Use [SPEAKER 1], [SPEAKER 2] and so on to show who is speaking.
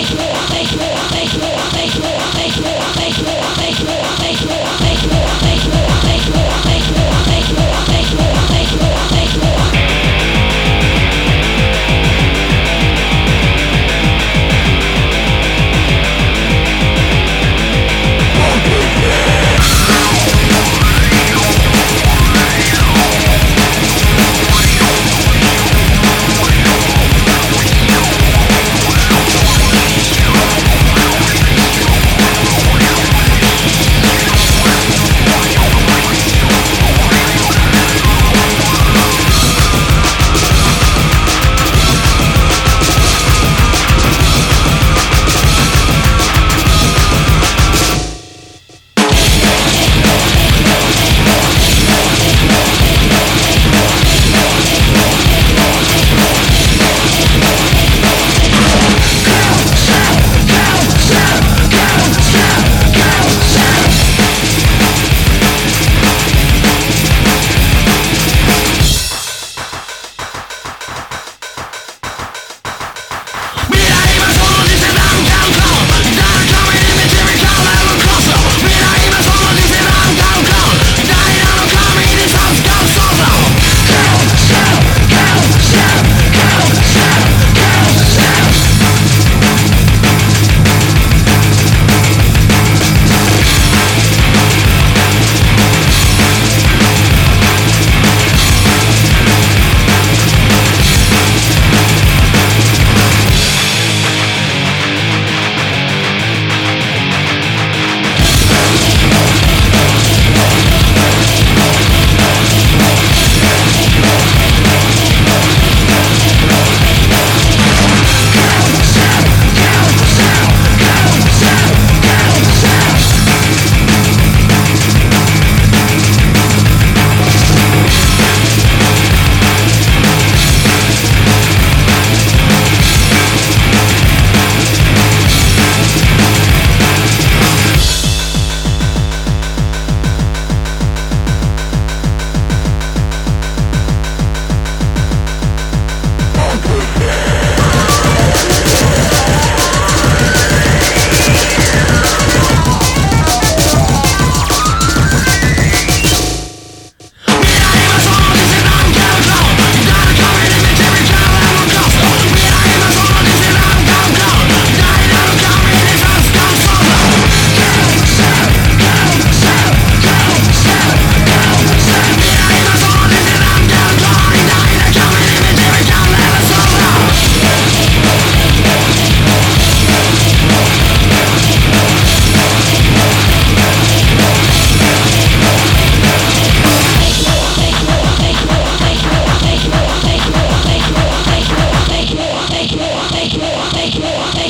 [SPEAKER 1] Take more, take more, take more, take more, take more, メイクもあって。